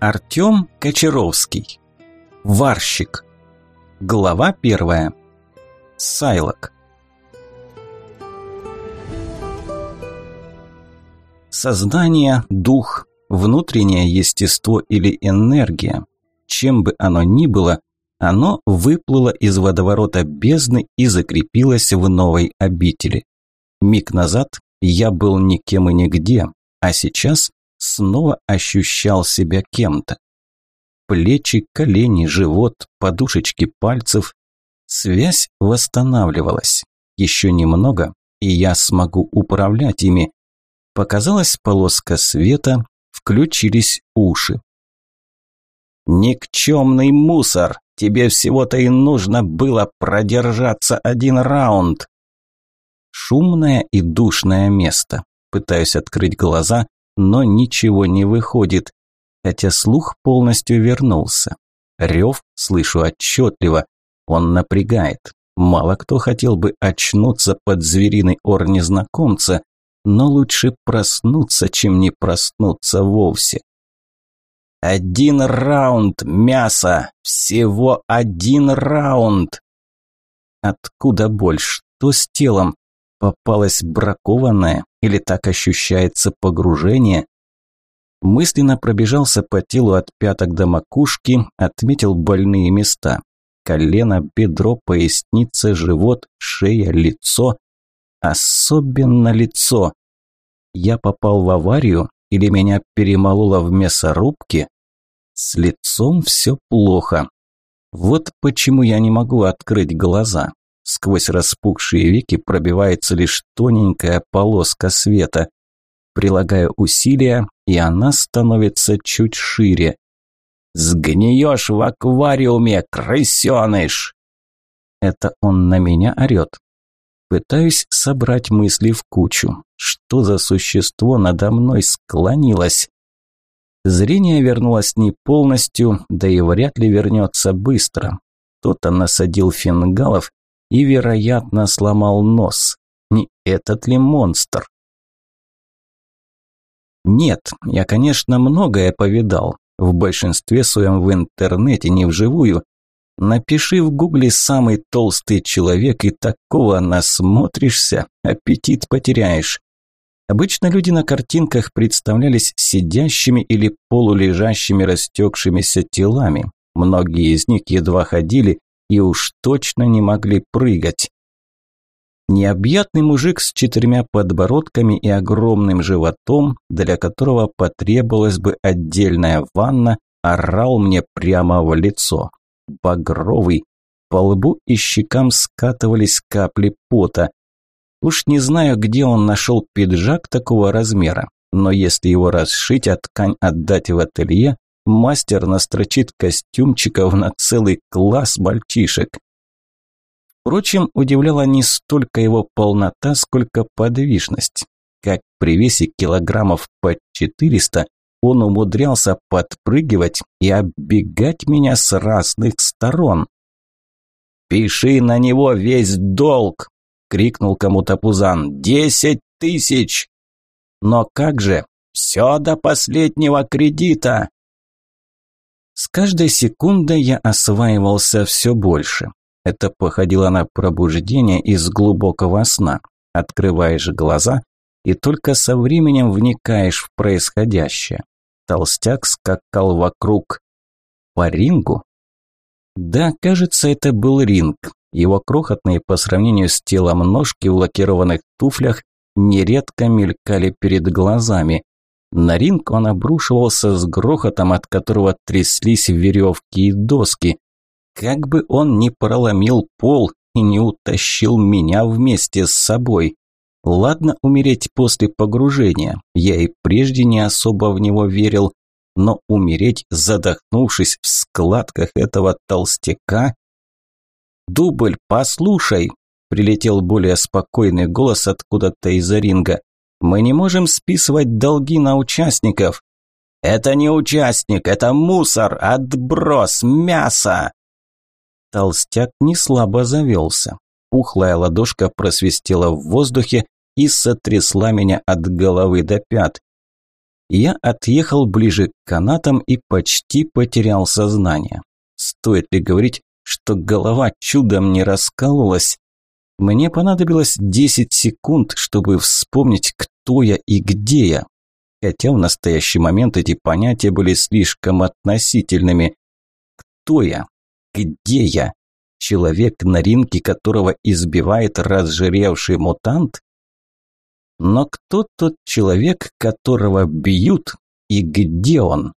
Артем Кочаровский. Варщик. Глава первая. Сайлок. Сознание, дух, внутреннее естество или энергия, чем бы оно ни было, оно выплыло из водоворота бездны и закрепилось в новой обители. Миг назад я был никем и нигде, а сейчас снова ощущал себя кем-то. Плечи, колени, живот, подушечки пальцев. Связь восстанавливалась. Еще немного, и я смогу управлять ими. Показалась полоска света, включились уши. «Никчемный мусор! Тебе всего-то и нужно было продержаться один раунд!» Шумное и душное место. Пытаюсь открыть глаза, но ничего не выходит, хотя слух полностью вернулся. Рев слышу отчетливо, он напрягает. Мало кто хотел бы очнуться под звериный ор незнакомца, но лучше проснуться, чем не проснуться вовсе. Один раунд мяса, всего один раунд. Откуда больше? Что с телом? Попалась бракованная или так ощущается погружение? Мысленно пробежался по телу от пяток до макушки, отметил больные места. Колено, бедро, поясница, живот, шея, лицо. Особенно лицо. Я попал в аварию или меня перемололо в мясорубке? С лицом все плохо. Вот почему я не могу открыть глаза. Сквозь распухшие веки пробивается лишь тоненькая полоска света. Прилагаю усилия, и она становится чуть шире. «Сгниешь в аквариуме, крысеныш!» Это он на меня орет. Пытаюсь собрать мысли в кучу. Что за существо надо мной склонилось? Зрение вернулось не полностью, да и вряд ли вернется быстро. Кто-то насадил фингалов и, вероятно, сломал нос. Не этот ли монстр? Нет, я, конечно, многое повидал. В большинстве своем в интернете, не вживую. Напиши в гугле «самый толстый человек» и такого насмотришься, аппетит потеряешь. Обычно люди на картинках представлялись сидящими или полулежащими растекшимися телами. Многие из них едва ходили и уж точно не могли прыгать. Необъятный мужик с четырьмя подбородками и огромным животом, для которого потребовалась бы отдельная ванна, орал мне прямо в лицо. Багровый, по лбу и щекам скатывались капли пота. Уж не знаю, где он нашел пиджак такого размера, но если его расшить, а ткань отдать в ателье, мастер настрочит костюмчиков на целый класс мальчишек. Впрочем, удивляла не столько его полнота, сколько подвижность. Как при весе килограммов под 400 он умудрялся подпрыгивать и оббегать меня с разных сторон. «Пиши на него весь долг!» – крикнул кому-то Пузан. «Десять тысяч!» «Но как же? Все до последнего кредита!» С каждой секундой я осваивался все больше. Это походило на пробуждение из глубокого сна. Открываешь глаза и только со временем вникаешь в происходящее. Толстяк скакал вокруг. По рингу? Да, кажется, это был ринг. Его крохотные по сравнению с телом ножки в лакированных туфлях нередко мелькали перед глазами. На ринг он обрушивался с грохотом, от которого тряслись веревки и доски как бы он не проломил пол и не утащил меня вместе с собой. Ладно умереть после погружения, я и прежде не особо в него верил, но умереть, задохнувшись в складках этого толстяка... «Дубль, послушай!» – прилетел более спокойный голос откуда-то из-за ринга. «Мы не можем списывать долги на участников». «Это не участник, это мусор, отброс, мясо!» Толстяк не слабо завелся. Пухлая ладошка просвистела в воздухе и сотрясла меня от головы до пят. Я отъехал ближе к канатам и почти потерял сознание. Стоит ли говорить, что голова чудом не раскололась? Мне понадобилось 10 секунд, чтобы вспомнить, кто я и где я. Хотя в настоящий момент эти понятия были слишком относительными. Кто я? Где я? Человек, на ринке которого избивает разжиревший мутант? Но кто тот человек, которого бьют, и где он?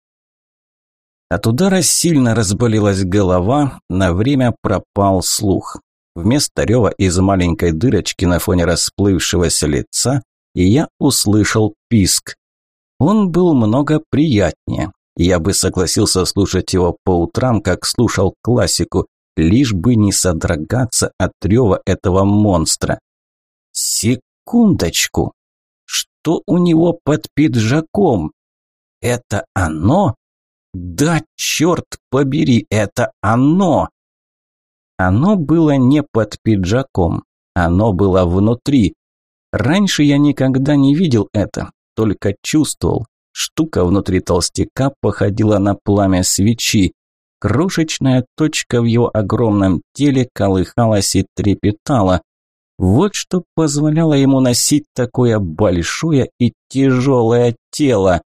От удара сильно разболелась голова, на время пропал слух. Вместо рева из маленькой дырочки на фоне расплывшегося лица я услышал писк. Он был много приятнее. Я бы согласился слушать его по утрам, как слушал классику, лишь бы не содрогаться от рева этого монстра. Секундочку. Что у него под пиджаком? Это оно? Да, черт побери, это оно! Оно было не под пиджаком, оно было внутри. Раньше я никогда не видел это, только чувствовал. Штука внутри толстяка походила на пламя свечи. Крошечная точка в его огромном теле колыхалась и трепетала. Вот что позволяло ему носить такое большое и тяжелое тело.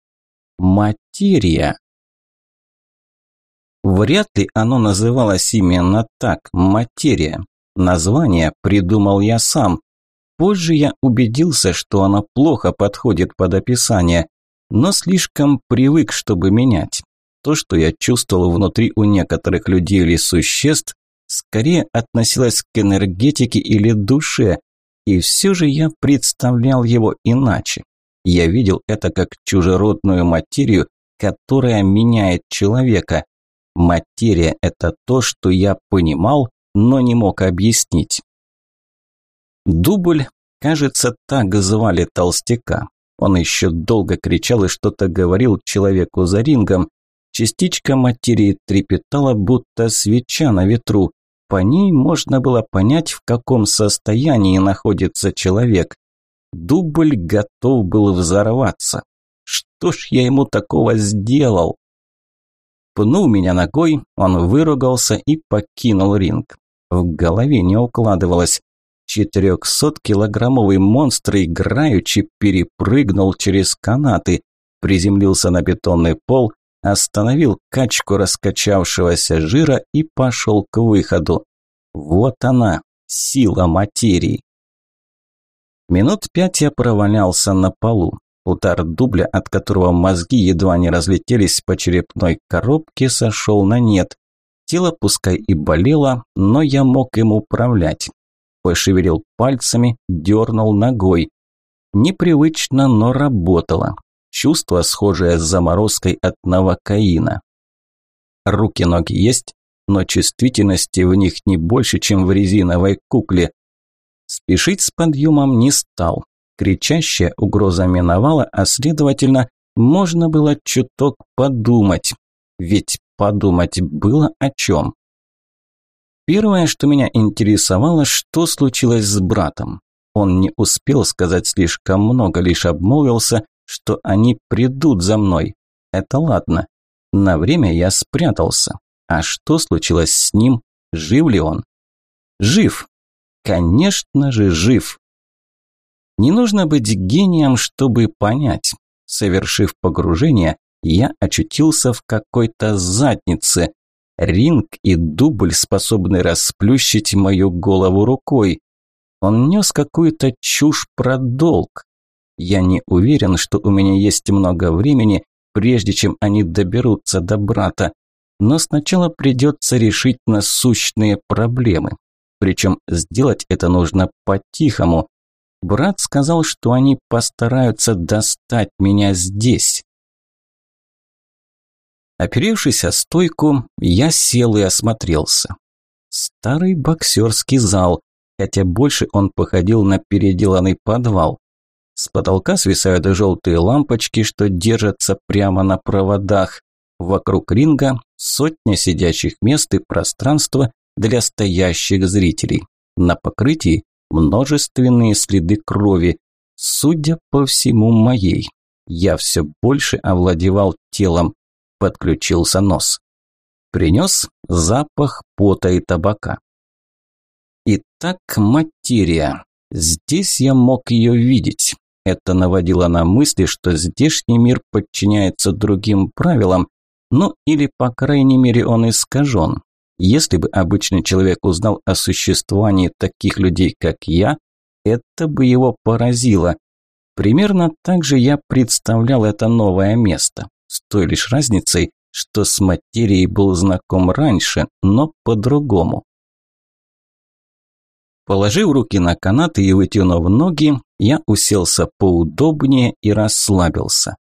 Материя. Вряд ли оно называлось именно так – материя. Название придумал я сам. Позже я убедился, что оно плохо подходит под описание, но слишком привык, чтобы менять. То, что я чувствовал внутри у некоторых людей или существ, скорее относилось к энергетике или душе, и все же я представлял его иначе. Я видел это как чужеродную материю, которая меняет человека. Материя – это то, что я понимал, но не мог объяснить. Дубль, кажется, так звали толстяка. Он еще долго кричал и что-то говорил человеку за рингом. Частичка материи трепетала, будто свеча на ветру. По ней можно было понять, в каком состоянии находится человек. Дубль готов был взорваться. Что ж я ему такого сделал? Пнул меня ногой, он выругался и покинул ринг. В голове не укладывалось. Четырехсоткилограммовый монстр играючи перепрыгнул через канаты, приземлился на бетонный пол, остановил качку раскачавшегося жира и пошел к выходу. Вот она, сила материи. Минут пять я провалялся на полу. Удар дубля, от которого мозги едва не разлетелись по черепной коробке, сошел на нет. Тело пускай и болело, но я мог им управлять. Пошевелил пальцами, дернул ногой. Непривычно, но работало. Чувство, схожее с заморозкой от новокаина. Руки-ноги есть, но чувствительности в них не больше, чем в резиновой кукле. Спешить с подъемом не стал. Кричащая угроза миновала, а следовательно, можно было чуток подумать. Ведь подумать было о чем. Первое, что меня интересовало, что случилось с братом. Он не успел сказать слишком много, лишь обмолвился, что они придут за мной. Это ладно. На время я спрятался. А что случилось с ним? Жив ли он? Жив. Конечно же, жив. Не нужно быть гением, чтобы понять. Совершив погружение, я очутился в какой-то заднице. Ринг и дубль, способны расплющить мою голову рукой. Он нес какую-то чушь про долг. Я не уверен, что у меня есть много времени, прежде чем они доберутся до брата. Но сначала придется решить насущные проблемы. Причем сделать это нужно по-тихому. Брат сказал, что они постараются достать меня здесь. Оперевшись о стойку, я сел и осмотрелся. Старый боксерский зал, хотя больше он походил на переделанный подвал. С потолка свисают желтые лампочки, что держатся прямо на проводах. Вокруг ринга сотня сидящих мест и пространства для стоящих зрителей. На покрытии множественные следы крови, судя по всему, моей. Я все больше овладевал телом. Подключился нос. Принес запах пота и табака. Итак, материя. Здесь я мог ее видеть. Это наводило на мысли, что здешний мир подчиняется другим правилам, ну или, по крайней мере, он искажен. Если бы обычный человек узнал о существовании таких людей, как я, это бы его поразило. Примерно так же я представлял это новое место, с той лишь разницей, что с материей был знаком раньше, но по-другому. Положив руки на канаты и вытянув ноги, я уселся поудобнее и расслабился.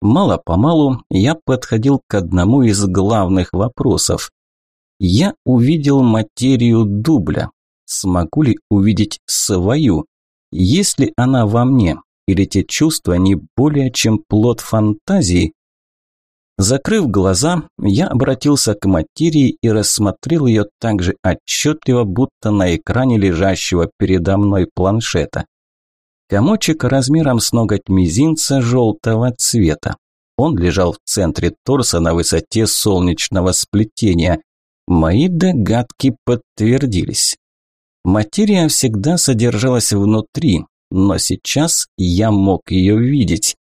Мало-помалу я подходил к одному из главных вопросов. Я увидел материю дубля. Смогу ли увидеть свою? Есть ли она во мне? Или те чувства не более чем плод фантазии? Закрыв глаза, я обратился к материи и рассмотрел ее так же отчетливо, будто на экране лежащего передо мной планшета. Комочек размером с ноготь мизинца желтого цвета. Он лежал в центре торса на высоте солнечного сплетения. Мои догадки подтвердились. Материя всегда содержалась внутри, но сейчас я мог ее видеть.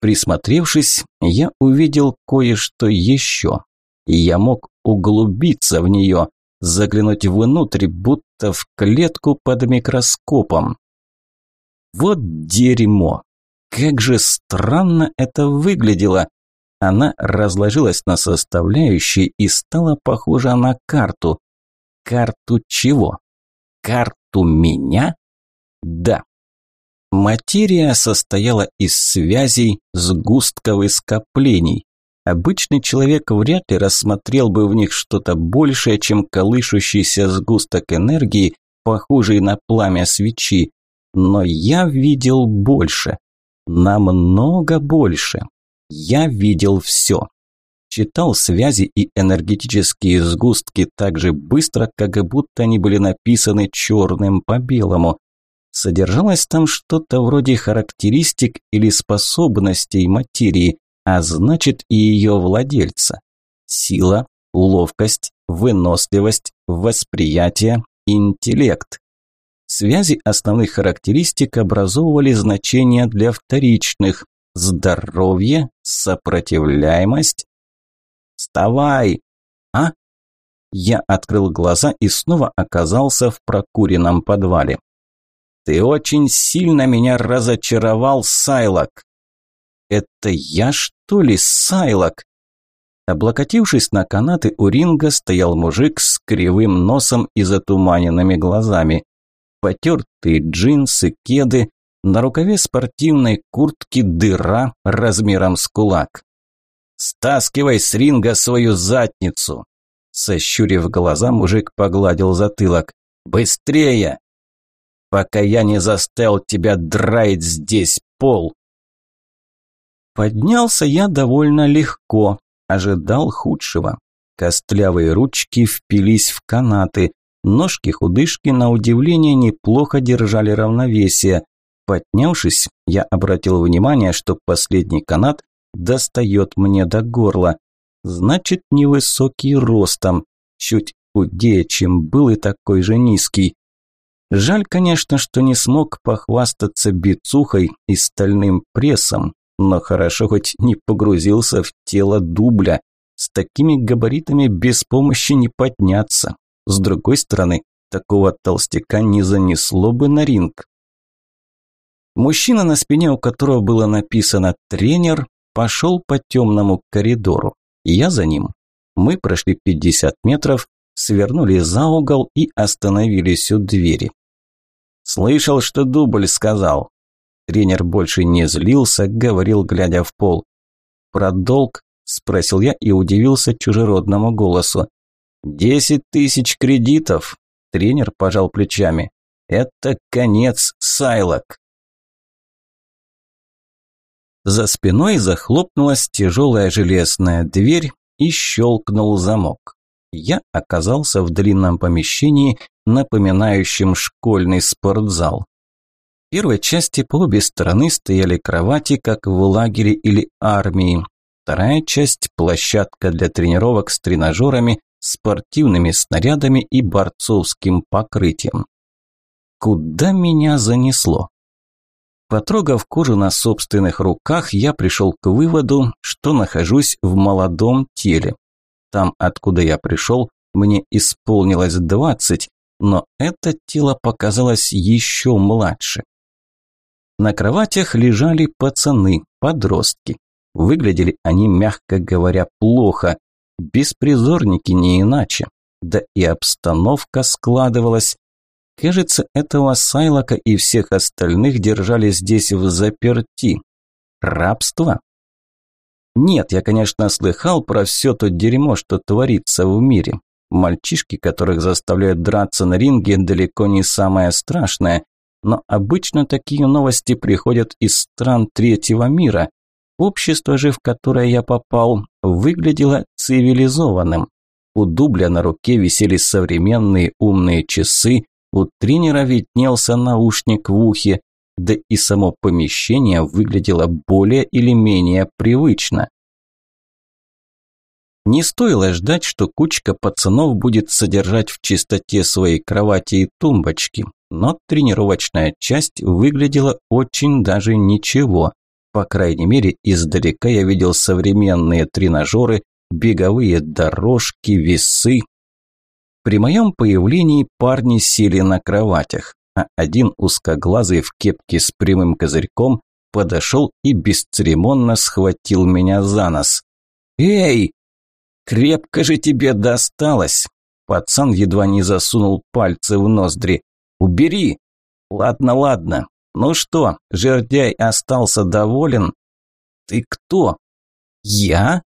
Присмотревшись, я увидел кое-что еще. Я мог углубиться в нее, заглянуть внутрь, будто в клетку под микроскопом. Вот дерьмо! Как же странно это выглядело! Она разложилась на составляющие и стала похожа на карту. Карту чего? Карту меня? Да. Материя состояла из связей, сгустков и скоплений. Обычный человек вряд ли рассмотрел бы в них что-то большее, чем колышущийся сгусток энергии, похожий на пламя свечи но я видел больше. Намного больше. Я видел все. Читал связи и энергетические сгустки так же быстро, как будто они были написаны черным по белому. Содержалось там что-то вроде характеристик или способностей материи, а значит и ее владельца. Сила, ловкость, выносливость, восприятие, интеллект. Связи основных характеристик образовывали значения для вторичных – здоровье, сопротивляемость. «Вставай!» «А?» Я открыл глаза и снова оказался в прокуренном подвале. «Ты очень сильно меня разочаровал, Сайлок!» «Это я, что ли, Сайлок?» Облокотившись на канаты у ринга, стоял мужик с кривым носом и затуманенными глазами потертые джинсы, кеды, на рукаве спортивной куртки дыра размером с кулак. «Стаскивай с ринга свою задницу!» Сощурив глаза, мужик погладил затылок. «Быстрее! Пока я не заставил тебя драить здесь пол!» Поднялся я довольно легко, ожидал худшего. Костлявые ручки впились в канаты, Ножки-худышки, на удивление, неплохо держали равновесие. Поднявшись, я обратил внимание, что последний канат достает мне до горла. Значит, невысокий ростом, чуть худее, чем был и такой же низкий. Жаль, конечно, что не смог похвастаться бицухой и стальным прессом, но хорошо хоть не погрузился в тело дубля. С такими габаритами без помощи не подняться. С другой стороны, такого толстяка не занесло бы на ринг. Мужчина, на спине у которого было написано «тренер», пошел по темному коридору. Я за ним. Мы прошли 50 метров, свернули за угол и остановились у двери. «Слышал, что дубль сказал». Тренер больше не злился, говорил, глядя в пол. «Про долг?» – спросил я и удивился чужеродному голосу. «Десять тысяч кредитов!» Тренер пожал плечами. «Это конец, Сайлок!» За спиной захлопнулась тяжелая железная дверь и щелкнул замок. Я оказался в длинном помещении, напоминающем школьный спортзал. первой части по обе стороны стояли кровати, как в лагере или армии. Вторая часть – площадка для тренировок с тренажерами, спортивными снарядами и борцовским покрытием. Куда меня занесло? Потрогав кожу на собственных руках, я пришел к выводу, что нахожусь в молодом теле. Там, откуда я пришел, мне исполнилось двадцать, но это тело показалось еще младше. На кроватях лежали пацаны, подростки. Выглядели они, мягко говоря, плохо. Беспризорники не иначе. Да и обстановка складывалась. Кажется, этого Сайлока и всех остальных держали здесь в заперти. Рабство? Нет, я, конечно, слыхал про все то дерьмо, что творится в мире. Мальчишки, которых заставляют драться на ринге, далеко не самое страшное. Но обычно такие новости приходят из стран третьего мира. Общество же, в которое я попал, выглядело цивилизованным. У дубля на руке висели современные умные часы, у тренера виднелся наушник в ухе, да и само помещение выглядело более или менее привычно. Не стоило ждать, что кучка пацанов будет содержать в чистоте своей кровати и тумбочки, но тренировочная часть выглядела очень даже ничего. По крайней мере, издалека я видел современные тренажеры, беговые дорожки, весы. При моем появлении парни сели на кроватях, а один узкоглазый в кепке с прямым козырьком подошел и бесцеремонно схватил меня за нос. «Эй!» «Крепко же тебе досталось!» Пацан едва не засунул пальцы в ноздри. «Убери!» «Ладно, ладно. Ну что, жердяй остался доволен?» «Ты кто?» «Я?»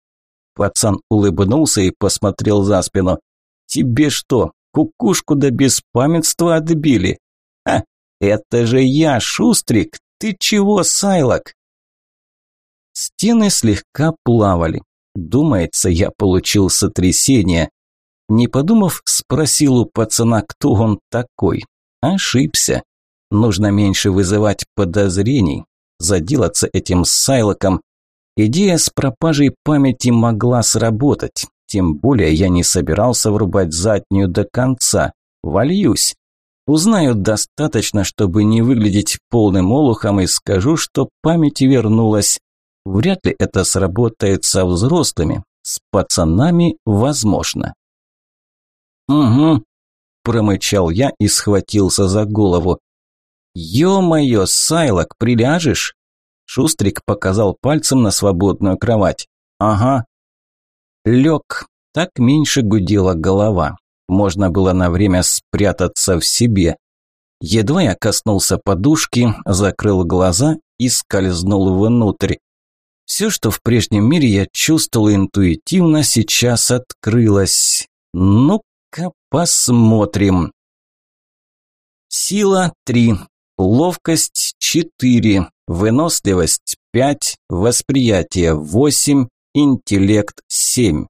Пацан улыбнулся и посмотрел за спину. «Тебе что, кукушку до беспамятства отбили?» «А, это же я, Шустрик! Ты чего, Сайлок?» Стены слегка плавали. Думается, я получил сотрясение. Не подумав, спросил у пацана, кто он такой. Ошибся. Нужно меньше вызывать подозрений. Заделаться этим Сайлоком. Идея с пропажей памяти могла сработать. Тем более я не собирался врубать заднюю до конца. Вольюсь. Узнаю достаточно, чтобы не выглядеть полным олухом и скажу, что память вернулась. Вряд ли это сработает со взрослыми, с пацанами возможно. «Угу», – промычал я и схватился за голову. «Ё-моё, Сайлок, приляжешь?» Шустрик показал пальцем на свободную кровать. «Ага». Лег, так меньше гудела голова. Можно было на время спрятаться в себе. Едва я коснулся подушки, закрыл глаза и скользнул внутрь. Все, что в прежнем мире я чувствовал интуитивно, сейчас открылось. Ну-ка посмотрим. Сила 3, ловкость 4, выносливость 5, восприятие 8, интеллект 7.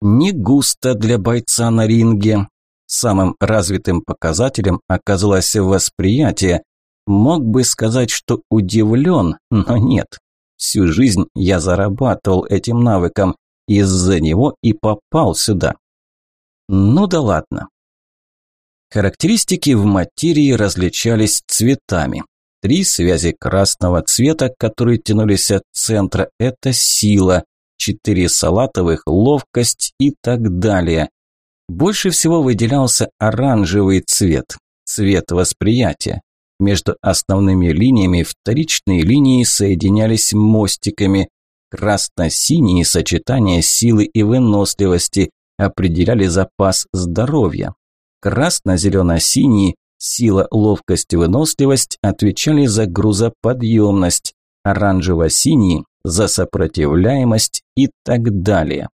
Не густо для бойца на ринге. Самым развитым показателем оказалось восприятие. Мог бы сказать, что удивлен, но нет. Всю жизнь я зарабатывал этим навыком, из-за него и попал сюда. Ну да ладно. Характеристики в материи различались цветами. Три связи красного цвета, которые тянулись от центра – это сила, четыре салатовых – ловкость и так далее. Больше всего выделялся оранжевый цвет – цвет восприятия. Между основными линиями вторичные линии соединялись мостиками. Красно-синие сочетания силы и выносливости определяли запас здоровья. Красно-зелено-синие сила, ловкость и выносливость отвечали за грузоподъемность, оранжево-синие за сопротивляемость и так далее.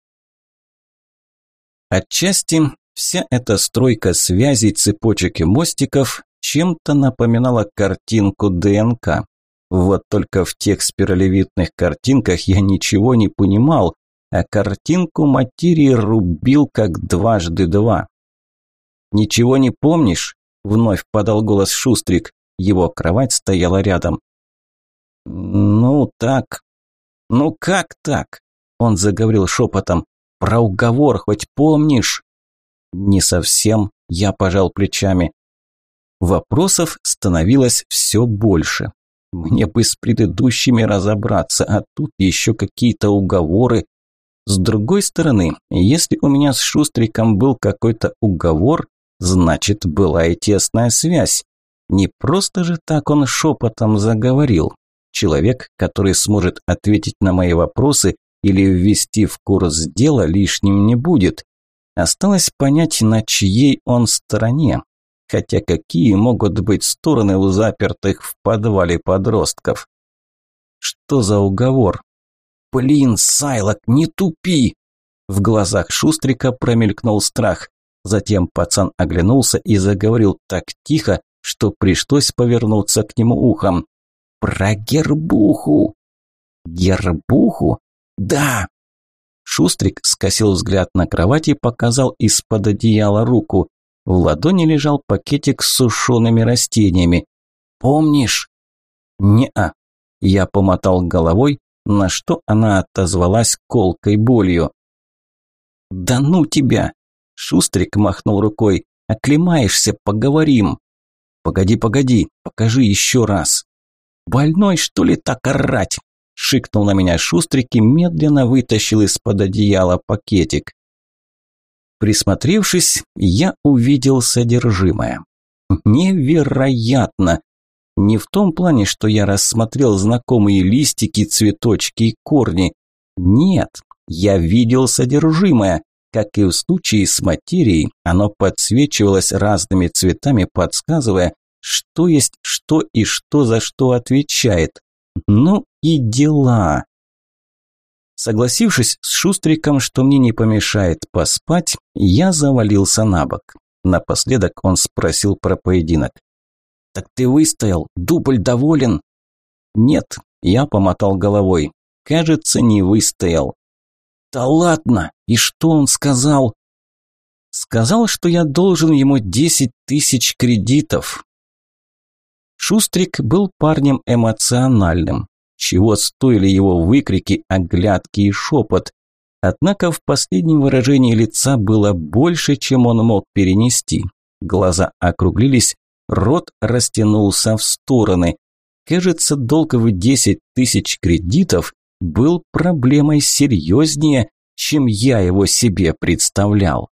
Отчасти вся эта стройка связей, цепочек и мостиков чем-то напоминала картинку ДНК. Вот только в тех спиралевидных картинках я ничего не понимал, а картинку материи рубил как дважды два. «Ничего не помнишь?» – вновь подал голос Шустрик. Его кровать стояла рядом. «Ну так...» «Ну как так?» Он заговорил шепотом. «Про уговор хоть помнишь?» «Не совсем», – я пожал плечами. Вопросов становилось все больше. Мне бы с предыдущими разобраться, а тут еще какие-то уговоры. С другой стороны, если у меня с Шустриком был какой-то уговор, значит, была и тесная связь. Не просто же так он шепотом заговорил. Человек, который сможет ответить на мои вопросы или ввести в курс дела, лишним не будет. Осталось понять, на чьей он стороне. Хотя какие могут быть стороны у запертых в подвале подростков? Что за уговор? «Блин, Сайлок, не тупи!» В глазах Шустрика промелькнул страх. Затем пацан оглянулся и заговорил так тихо, что пришлось повернуться к нему ухом. «Про гербуху!» «Гербуху? Да!» Шустрик скосил взгляд на кровать и показал из-под одеяла руку. В ладони лежал пакетик с сушеными растениями. «Помнишь?» «Не-а». Я помотал головой, на что она отозвалась колкой болью. «Да ну тебя!» Шустрик махнул рукой. «Оклемаешься, поговорим!» «Погоди, погоди, покажи еще раз!» «Больной, что ли, так орать?» Шикнул на меня Шустрик и медленно вытащил из-под одеяла пакетик. Присмотревшись, я увидел содержимое. Невероятно! Не в том плане, что я рассмотрел знакомые листики, цветочки и корни. Нет, я видел содержимое. Как и в случае с материей, оно подсвечивалось разными цветами, подсказывая, что есть что и что за что отвечает. Ну и дела. Согласившись с Шустриком, что мне не помешает поспать, я завалился на бок. Напоследок он спросил про поединок. «Так ты выстоял? Дубль доволен?» «Нет», – я помотал головой. «Кажется, не выстоял». «Да ладно! И что он сказал?» «Сказал, что я должен ему десять тысяч кредитов». Шустрик был парнем эмоциональным. Чего стоили его выкрики, оглядки и шепот. Однако в последнем выражении лица было больше, чем он мог перенести. Глаза округлились, Рот растянулся в стороны. Кажется, долг в 10 тысяч кредитов был проблемой серьезнее, чем я его себе представлял.